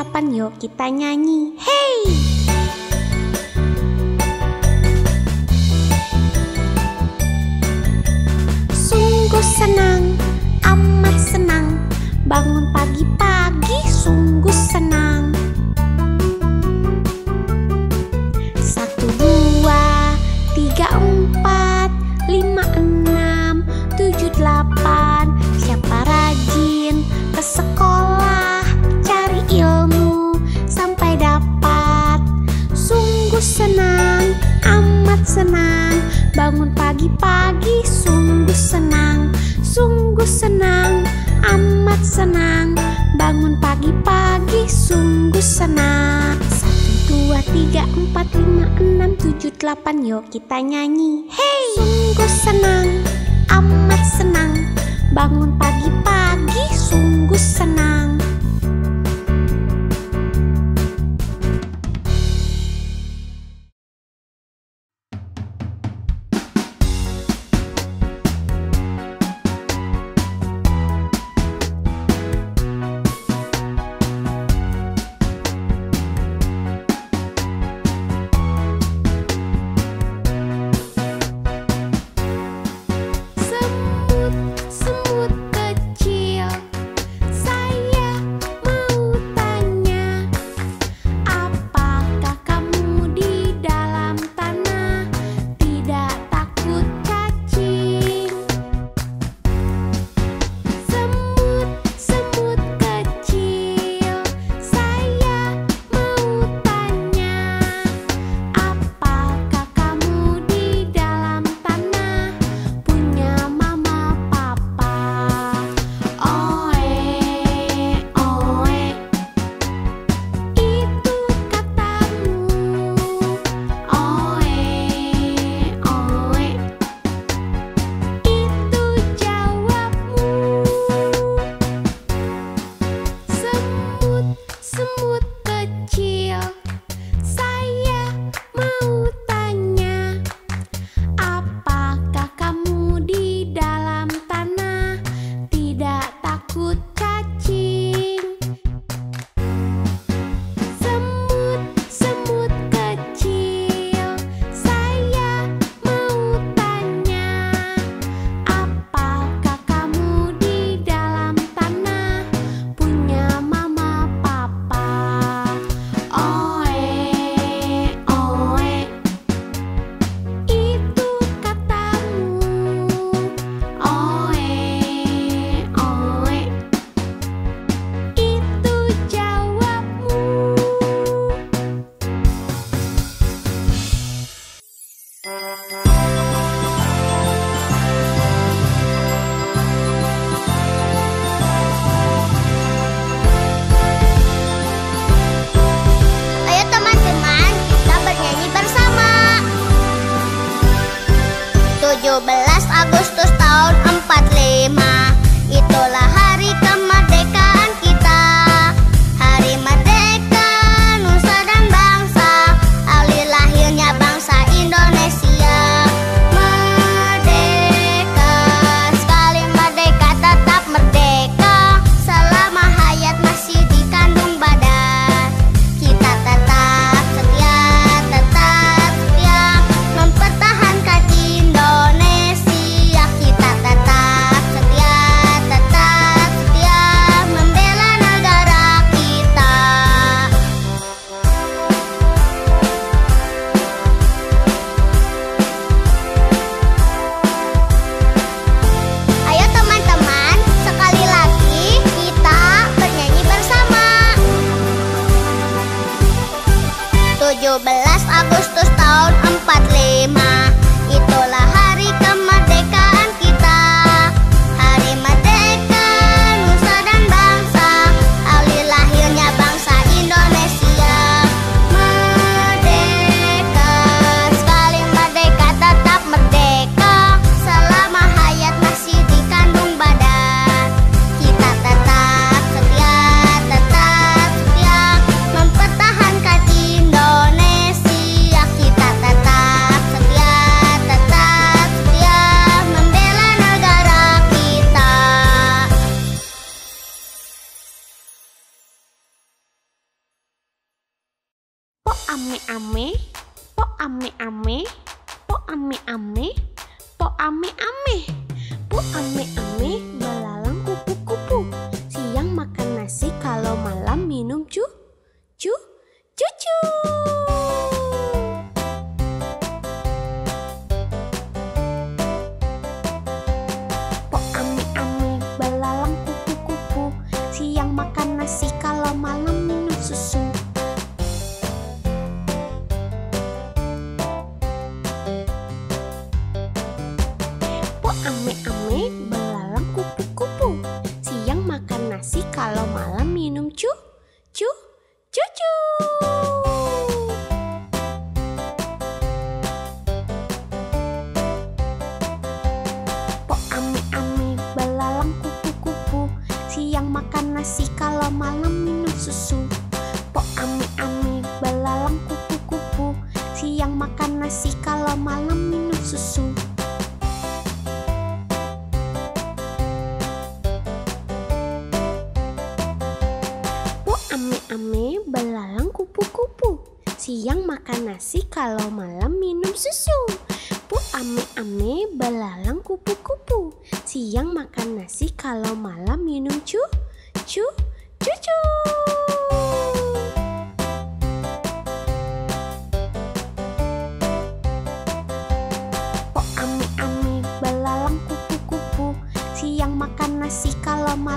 delapan yuk kita nyanyi Hey! Sungguh senang 8 yuk kita nyanyi. Hey! Sungguh senang, amat senang. Bangun pagi-pagi sungguh senang.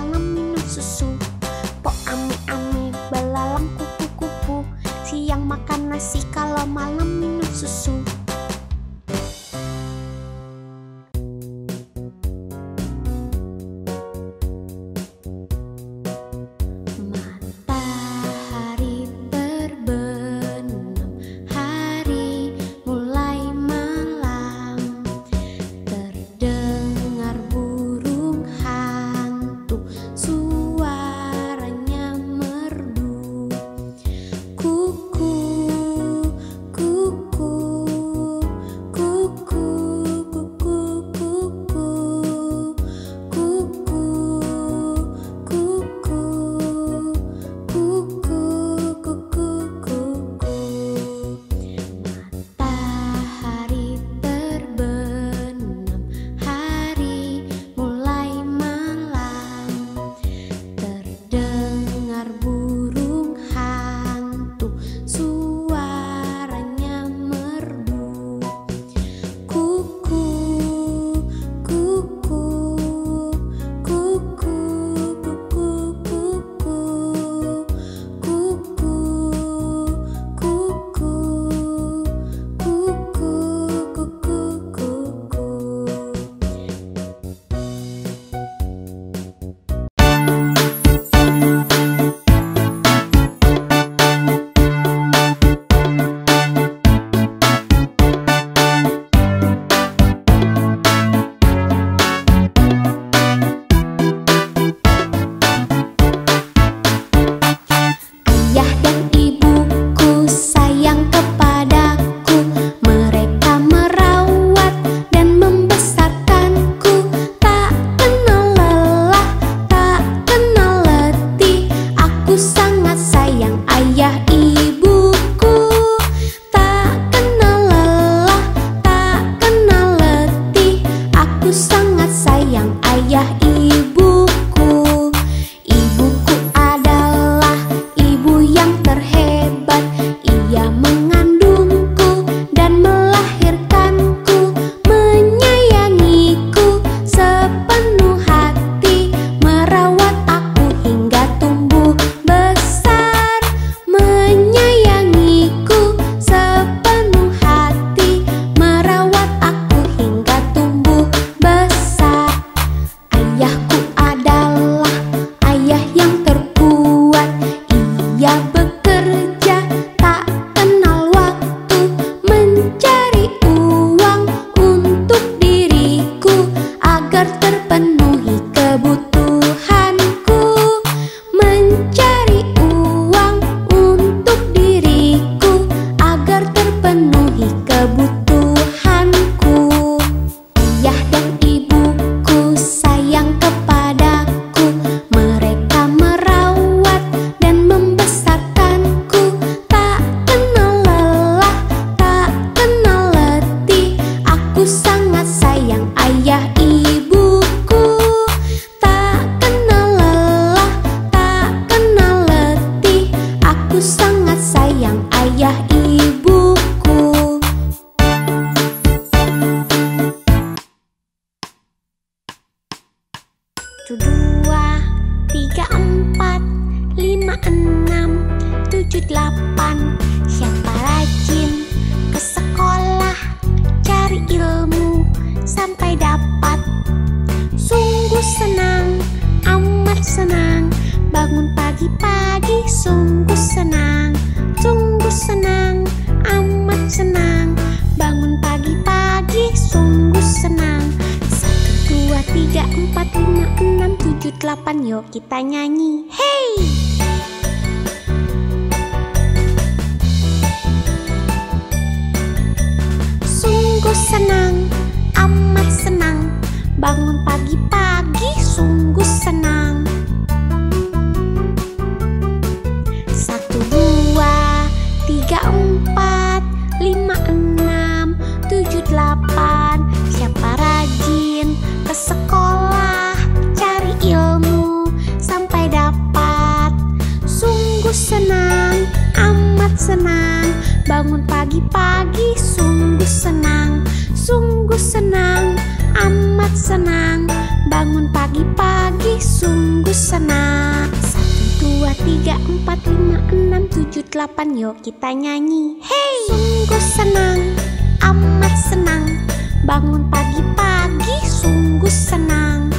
malam minum susu. Po ami-ami belalang kupu-kupu. Siang makan nasi kalau malam minum susu. tiga empat lima enam tujuh delapan. Siapa rajin ke sekolah cari ilmu sampai dapat. Sungguh senang amat senang. Bangun pagi-pagi sungguh senang. Sungguh senang amat senang. Bangun pagi-pagi sungguh senang tiga, empat, lima, enam, tujuh, delapan. Yuk kita nyanyi. Hey! Sungguh senang, amat senang. Bangun pagi-pagi sungguh senang. senang. Bangun pagi-pagi sungguh senang. Satu, dua, tiga, empat, lima, enam, tujuh, delapan. Yuk kita nyanyi. Hey! Sungguh senang, amat senang. Bangun pagi-pagi sungguh senang.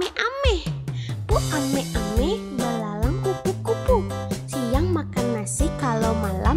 Ame-ame, po ame-ame, belalang kupu-kupu. Siang makan nasi, kalau malam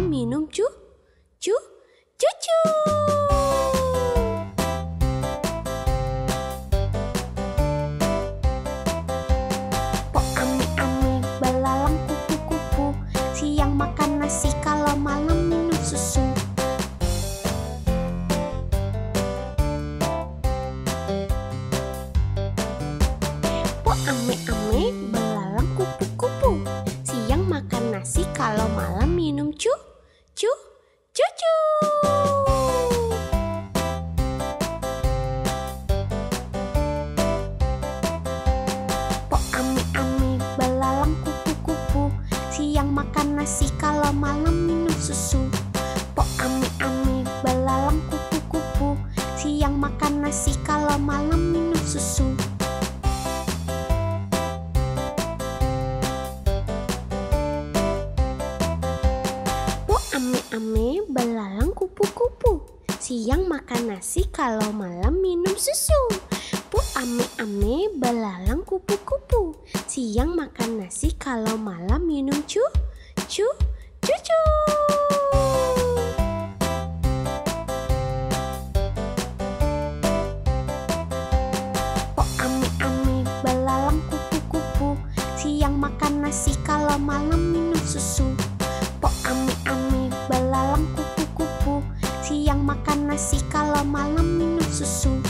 Siang makan nasi, kalau malam minum susu. Po ame-ame belalang kupu-kupu. Siang makan nasi kalau malam minum susu. Po ame-ame belalang kupu-kupu. Siang makan nasi kalau malam minum cu cu cucu Po nasi kalau malam minum susu. Po ame-ame belalang kupu-kupu Siang makan nasi kalau malam minum susu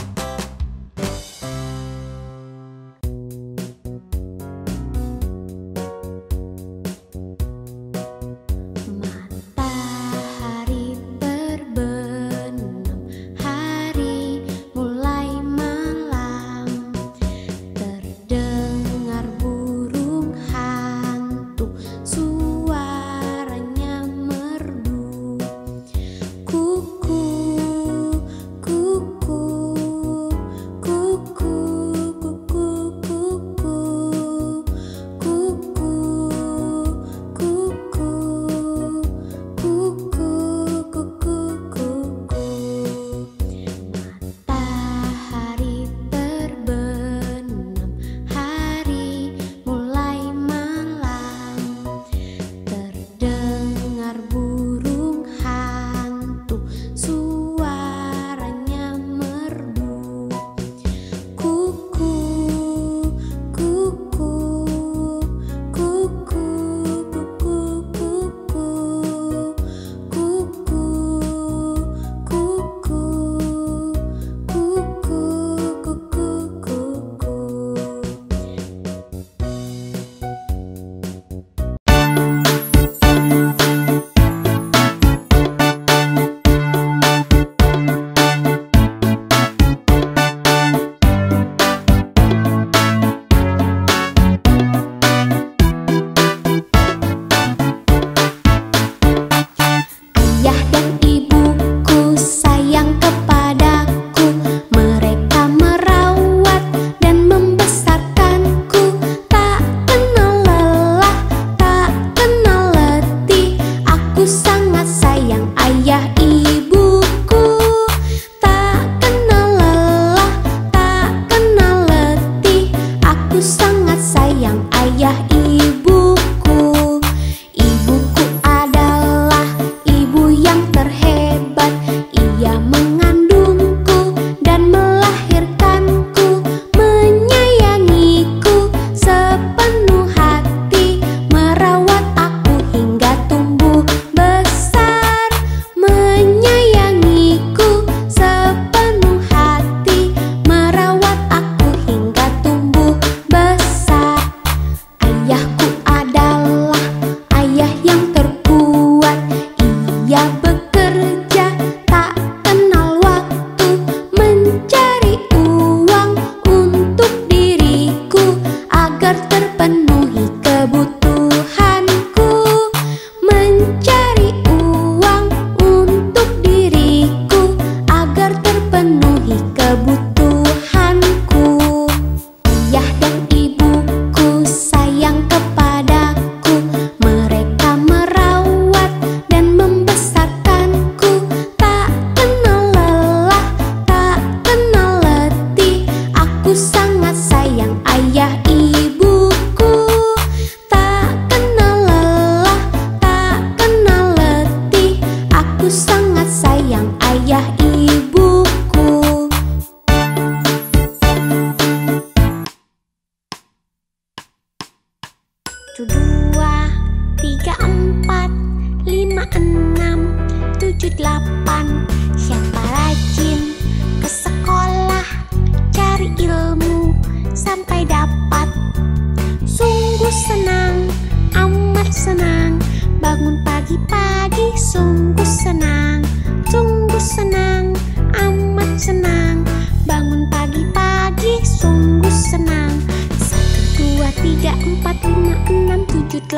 cứ sang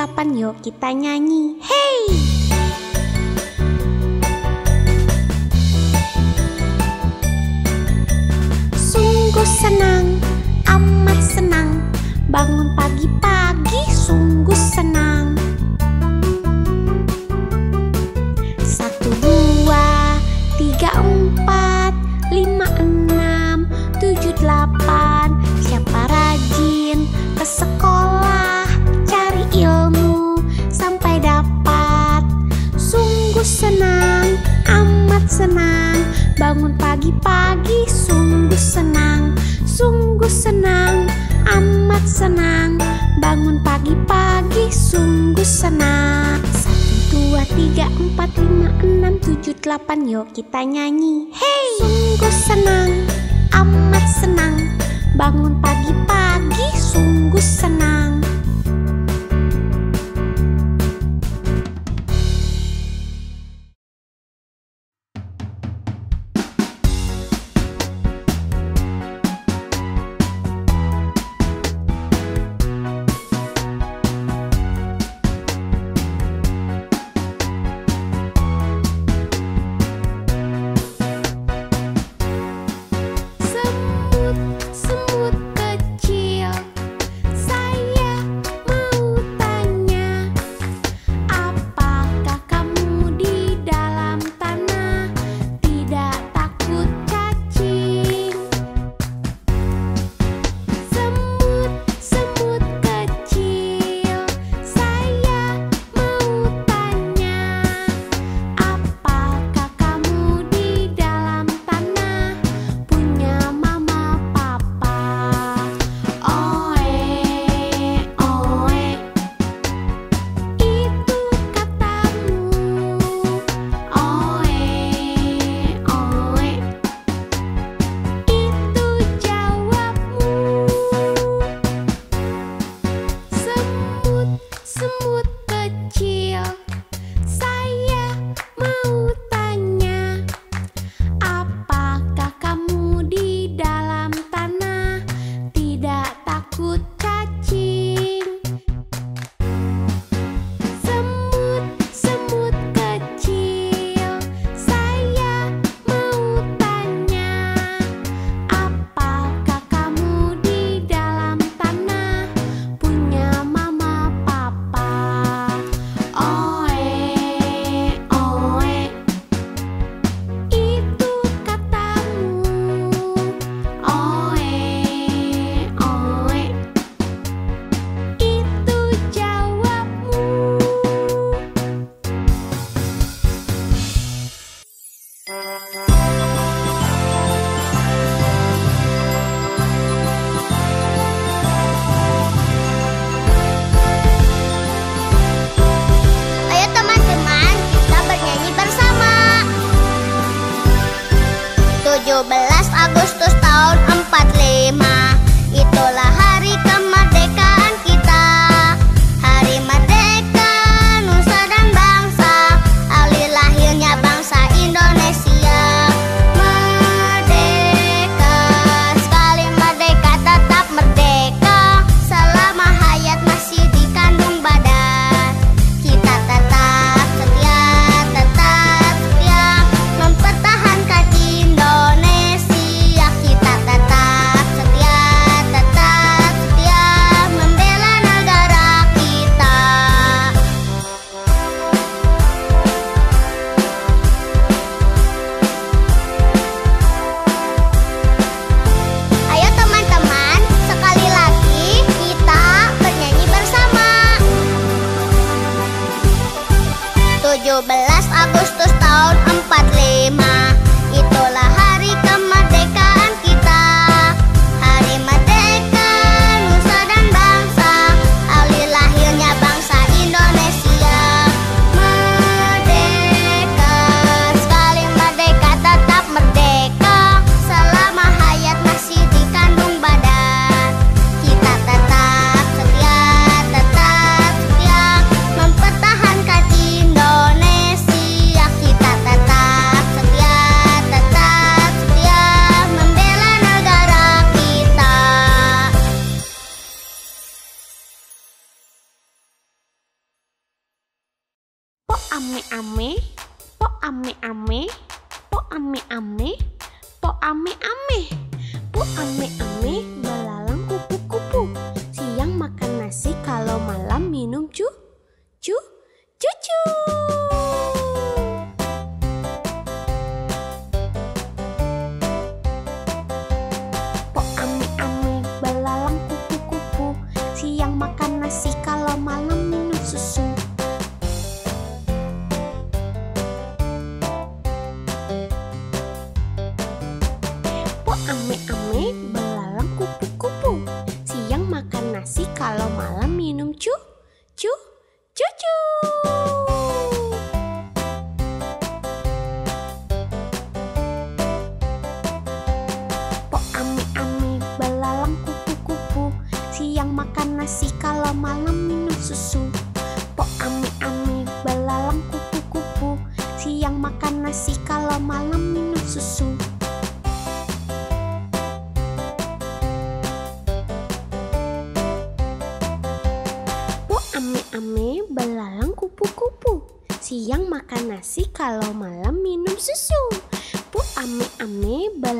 kapan yuk kita nyanyi Hey! Sungguh senang senang. Bangun pagi-pagi sungguh senang. Satu, dua, tiga, empat, lima, enam, tujuh, delapan. Yuk kita nyanyi. Hey! Sungguh senang, amat senang. Bangun pagi-pagi sungguh senang.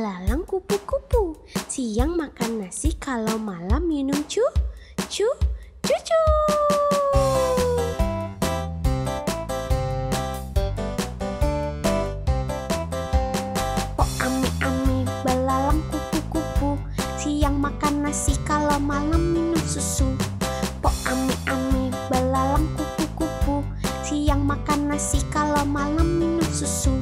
belalang kupu-kupu. Siang makan nasi kalau malam minum cu, cu, cucu. Oh ami-ami belalang kupu-kupu. Siang makan nasi kalau malam minum susu. Po ami-ami belalang kupu-kupu. Siang makan nasi kalau malam minum susu.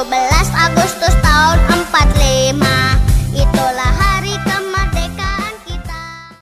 17 Agustus tahun